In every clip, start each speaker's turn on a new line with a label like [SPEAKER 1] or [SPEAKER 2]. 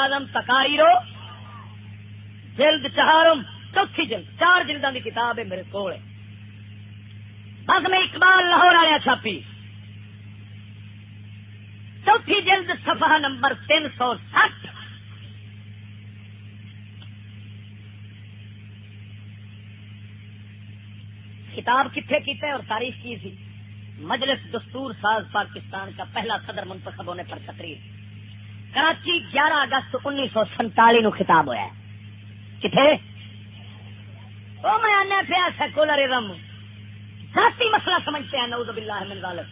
[SPEAKER 1] آدم تکاری جلد چہارم، چوتھی جلد، چار جلدوں کی کتاب ہے میرے کو بس میں اقبال لاہور والے چھاپی۔ چوتھی جلد صفحہ نمبر تین سو سٹھ۔ کتاب کتنے کیتے اور تاریخ کی تھی؟ مجلس دستور ساز پاکستان کا پہلا صدر منتخب ہونے پر تقریر۔ کراچی گیارہ اگست انیس سو سنتالی نو خطاب ہوا ہے۔ کتنے وہ میں آنے پہ سیکولرزم ذاتی مسئلہ سمجھتے ہیں، نعوذ باللہ من ذالک۔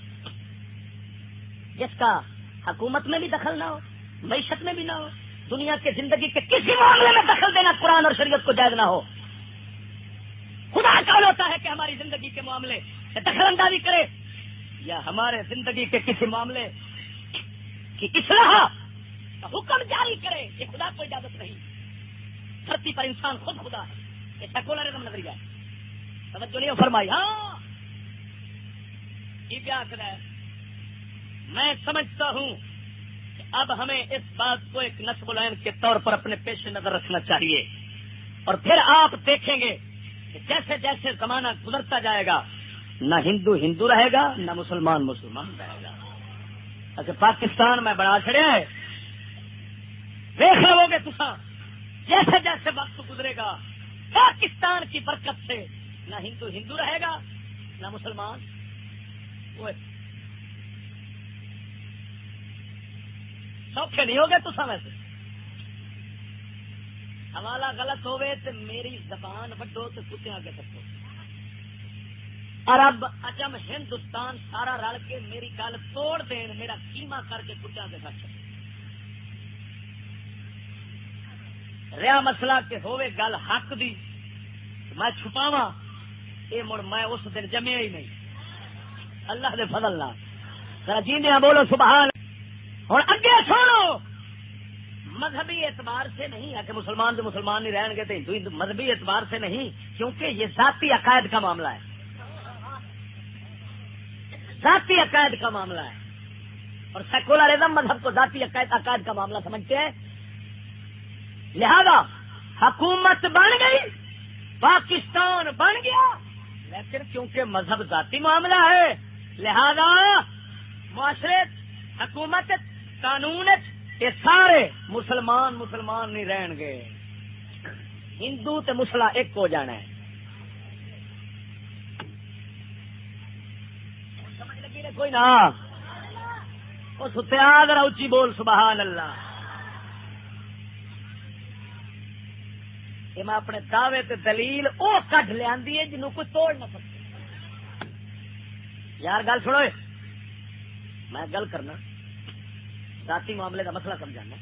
[SPEAKER 1] جس کا حکومت میں بھی دخل نہ ہو، معیشت میں بھی نہ ہو، دنیا کے زندگی کے کسی معاملے میں دخل دینا قرآن اور شریعت کو جائز نہ ہو۔ خدا کال ہوتا ہے کہ ہماری زندگی کے معاملے سے دخل اندازی کرے، یا ہمارے زندگی کے کسی معاملے کی اصلاح حکم جاری کرے یہ خدا کو اجازت نہیں۔ دھرتی پر انسان خود خدا ہے۔ یہ سیکولرزم نظریہ ہے۔ توجہ نہیں فرمائی۔ ہاں۔ یہ کیا ہے۔ میں سمجھتا ہوں کہ اب ہمیں اس بات کو ایک نصب العین کے طور پر اپنے پیش نظر رکھنا چاہیے۔ اور پھر آپ دیکھیں گے کہ جیسے جیسے زمانہ گزرتا جائے گا، نہ ہندو ہندو رہے گا، نہ مسلمان مسلمان رہے گا۔ اچھا پاکستان میں بڑا چڑیا ہے۔ دیکھ لو گے تصا جیسے جیسے وقت گزرے گا، پاکستان کی برکت سے نہ ہندو ہندو رہے گا، نہ مسلمان۔ سوکھے نہیں ہوگے تو ویسے۔ حوالہ غلط ہوئے تو میری زبان وڈو تو کتے آگے سکو عرب اجم ہندوستان سارا رل کے میری گل توڑ دین، میرا کیما کر کے کتے آگے سک رہا مسئلہ کہ ہوئے گل حق دی، میں چھپاوا یہ مڑ میں اس دن جمیا ہی نہیں۔ اللہ دے فضل نہ جی بولو، سبحان۔ ہوں اگے سنو۔ مذہبی اعتبار سے نہیں ہے کہ مسلمان تو مسلمان نہیں رہن گے تو ہندو مذہبی اعتبار سے نہیں، کیونکہ یہ ذاتی عقائد کا معاملہ ہے۔ ذاتی عقائد کا معاملہ ہے۔ اور سیکولرزم مذہب کو ذاتی عقائد عقائد کا معاملہ سمجھتے ہیں۔ لہذا حکومت بن گئی، پاکستان بن گیا۔ لیکن کیونکہ مذہب ذاتی معاملہ ہے، لہذا معاشرے، حکومت، قانون، یہ سارے مسلمان مسلمان نہیں رہن گے۔ ہندو تے مسلا ایک ہو جانا ہے۔ کوئی نہ؟ ستیا ذرا اچھی بول، سبحان اللہ۔ یہ میں اپنے دعوے تے دلیل وہ کٹ لیا جنوں کوئی توڑ نہ سکتے یار گل سنو میں گل کرنا، ذاتی معاملے کا مسئلہ سمجھانا۔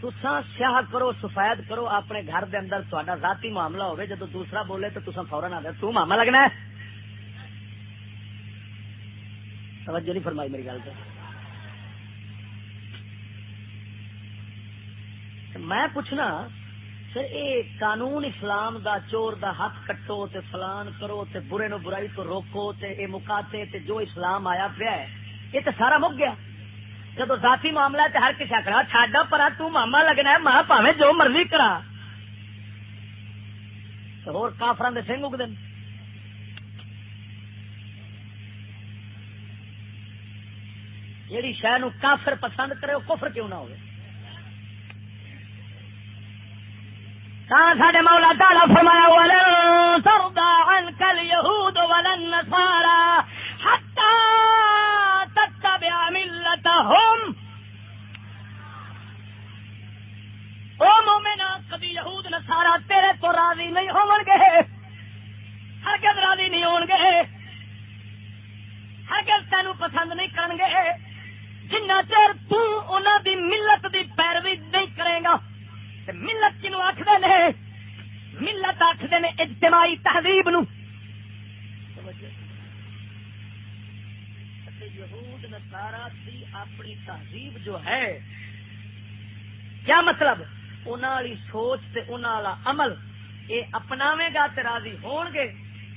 [SPEAKER 1] تسا سیاہ کرو، سفید کرو، اپنے گھر دے اندر تا ذاتی معاملہ ہوئے جب دوسرا بولے تو تسا فورن آ تو ماما لگنا ہے؟ توجہ نہیں فرمائی میری گل سے میں پوچھنا سر اے قانون اسلام دا چور دا ہاتھ کٹو تے فلان کرو تے برے نو برائی تو روکو تے اے مکاتے تے جو اسلام آیا پیا ہے یہ تو سارا مک گیا۔ جب ذاتی معاملہ ہے ہر کسی کرا ساڈا پرا تاما لگنا ہے، ماں پاوے جو مرضی کرا۔ ہو کافران دے سنگ اگتے جیڑی شہ کافر پسند کرے وہ کفر کیوں نہ ہوئے؟ ہاں، ساڈے مولا تالا فرمایا، ولن ترضى عنك اليهود ولا النصارى حتى تتبع ملتهم. او مومنا کبھی یہود نصارا تیرے تو راضی نہیں ہون گے۔ ہرگز راضی نہیں ہون گے۔ ہرگز تینوں پسند نہیں کرن گے۔ جنہ چیر تو انہاں دی ملت دی پیروی نہیں کرے گا ملت کنو آخر نے ملت آخر نے اجتماعی تہذیب نو یہود نسارا کی اپنی تہذیب جو ہے کیا مطلب؟ انہوں سوچ تے انہوں عمل یہ اپناوے گا تے راضی ہون گے۔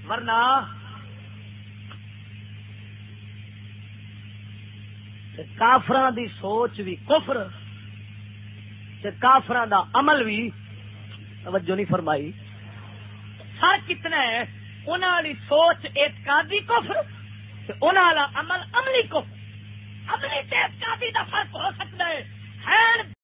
[SPEAKER 1] ورنہ
[SPEAKER 2] کافران دی سوچ بھی کفر۔ کافران دا عمل بھی توجہ نہیں فرمائی۔ ہر کتنا ہے انہوں سوچ اعتقادی کفر انہوں عمل عملی کفر۔ عملی اعتقادی دا فرق ہو سکتا ہے۔